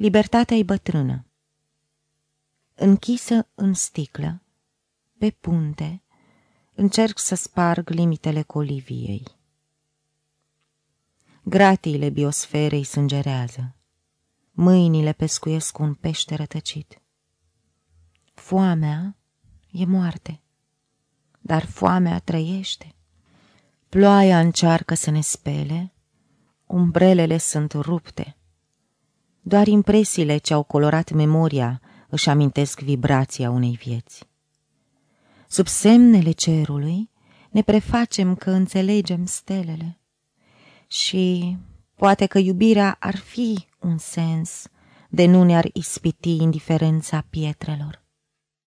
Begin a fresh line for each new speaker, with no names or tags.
Libertatea e bătrână. Închisă în sticlă, pe punte, încerc să sparg limitele coliviei. Gratiile biosferei sângerează. Mâinile pescuiesc un pește rătăcit. Foamea e moarte, dar foamea trăiește. Ploaia încearcă să ne spele, umbrelele sunt rupte. Doar impresiile ce au colorat memoria își amintesc vibrația unei vieți. Sub semnele cerului ne prefacem că înțelegem stelele și poate că iubirea ar fi un sens de nu ne-ar ispiti indiferența pietrelor.